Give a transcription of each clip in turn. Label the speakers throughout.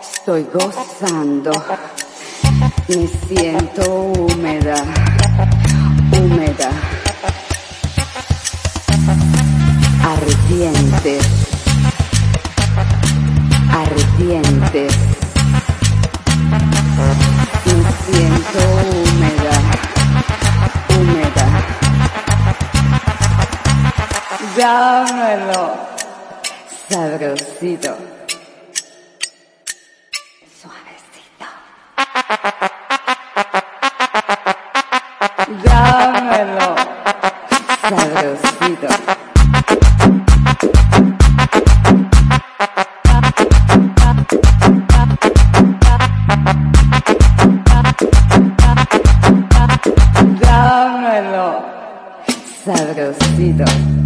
Speaker 1: Estoy gozando, me siento húmeda, húmeda, ardiente, ardiente. Me siento húmeda, húmeda. Dámelo, sabrosito. Suavecito. Dámelo, sabrosito. Dámelo, sabrosito.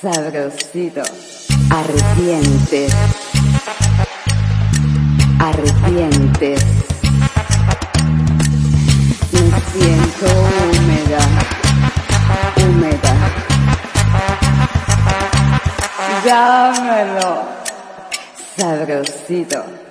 Speaker 1: Sabrosito. Ardientes, ardientes. Me siento húmeda, húmeda. Dámelo, sabrosito.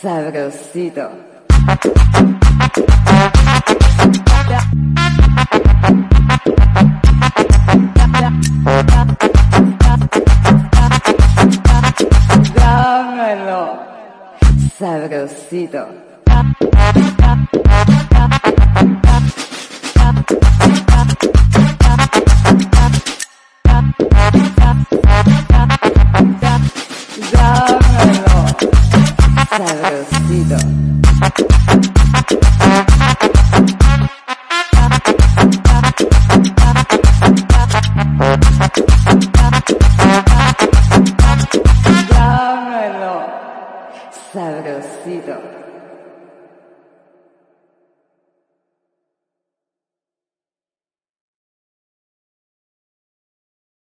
Speaker 1: Sabrosito. Dámelo, sabrosito. Sabrosito. Dámelo, sabrosito.